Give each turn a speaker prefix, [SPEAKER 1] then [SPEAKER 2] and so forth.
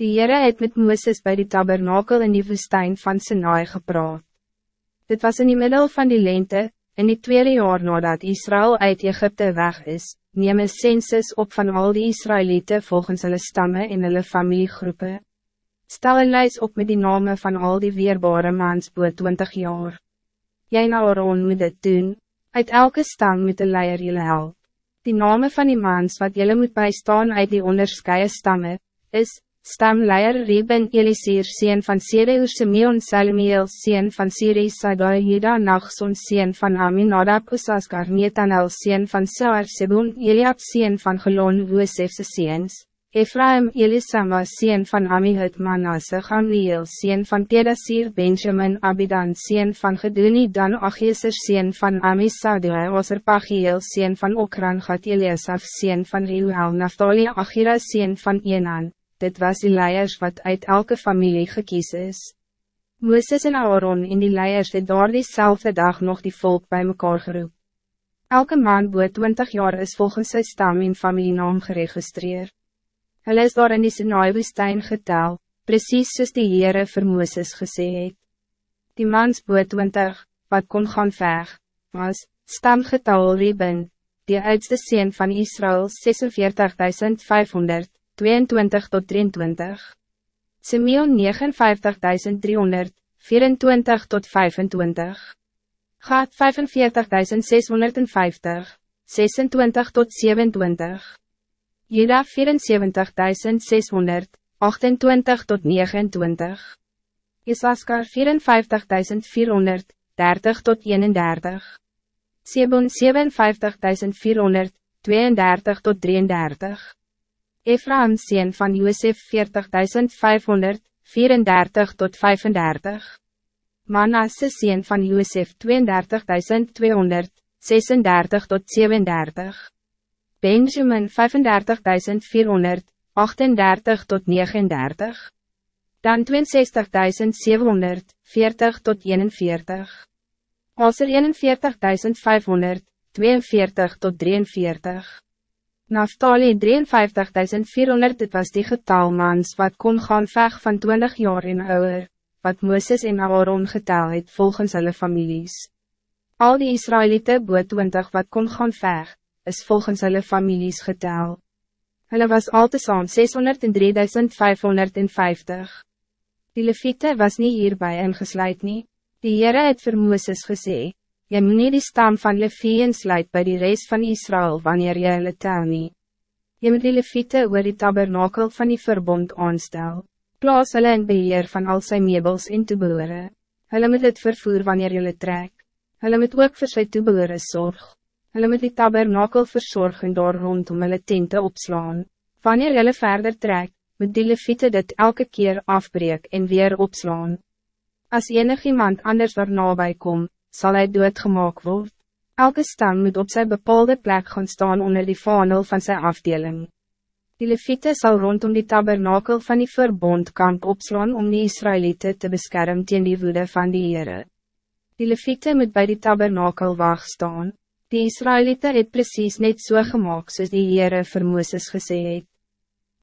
[SPEAKER 1] Die Heere het met Mooses bij die tabernakel in die woestijn van Sinai gepraat. Dit was in die middel van die lente, in die tweede jaar nadat Israël uit Egypte weg is, neem een census op van al die Israëlieten volgens hulle stammen en hulle familiegroepen. Stel een lijst op met die namen van al die weerbare maans boe 20 jaar. Jij na Aaron moet dit doen, uit elke stam moet de leier jullie help. Die namen van die maans wat jullie moet bijstaan uit die onderscheide stammen, is, stamleier Reben Elisir sien van Sireu Simeon Salmiel sien van Siri Sadai Juda Nachson sien van Aminadab Usaskar Netanel sien van Saar Sebun Eliab sien van Gelon Woesefse seens. Ephraim Elisama sien van Amihud Manasse Gamliel sien van Pedasir Benjamin Abidan sien van Geduni Dan Achieser sien van Amisadua Oserpagiel sien van Okran Gat Eliasaf sien van Reuel Naftali Achira sien van Enan, dit was die leiers wat uit elke familie gekies is. Mooses en Aaron in die leiers het daar diezelfde dag nog die volk bij mekaar geroep. Elke man boe 20 jaar is volgens sy stam en familienaam geregistreerd. Hulle is daar in die Sinai-woestijn getel, precies soos die Heere vir Mooses gesê het. Die mans boot 20, wat kon gaan veg, was, stamgetal Reben, die oudste sien van Israël 46.500, 22 tot 23. Simeon 59.300, 24 tot 25. Gaat 45.650, 26 tot 27. Jeda 74.600, 28 tot 29. Isaskar 54.400, 30 tot 31. Sebon 57.400, 32 tot 33. Ephraim sien van Josef 40.500, 34 tot 35. Manasse sien van Josef 32.200, 36 tot 37. Benjamin 35.400, 38 tot 39. Dan 62.700, 40 tot 41. Aser 41.500, 42 tot 43. Naftali 53.400 dit was die getal mans wat kon gaan veg van 20 jaar en ouder, wat Mooses en Aaron getel het volgens hulle families. Al die Israëlieten boot 20 wat kon gaan veg, is volgens hulle families getel. Hulle was al te saam 603.550. Die leviete was niet hierbij ingesluit nie. Die Heere het vir Mooses gesê, Jy moet nie die stam van Levi insluit by die reis van Israël wanneer jy hulle tel nie. Jy moet die leviete oor die tabernakel van die verbond aanstel. Plaas hulle in beheer van al sy meubels en toebehore. Hulle moet het vervoer wanneer jy trek. Hulle moet ook vir sy toebehore zorg. Hulle moet die tabernakel verzorgen door rondom hulle tente opslaan. Wanneer hulle verder trek, moet die leviete dit elke keer afbreek en weer opslaan. Als enig iemand anders waar nabij kom, zal hij doodgemaak word. Elke stam moet op zijn bepaalde plek gaan staan onder die vanel van zijn afdeling. Die leviete zal rondom die tabernakel van die verbondkamp opslaan om die Israëlieten te beschermen tegen die woede van die Heere. Die leviete moet bij die tabernakel wacht staan. Die Israëlieten het precies net so gemaakt soos die Heere vir Mooses gesê het.